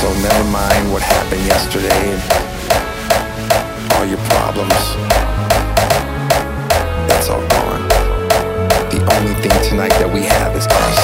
So never mind what happened yesterday and all your problems. That's all gone. The only thing tonight that we have is us.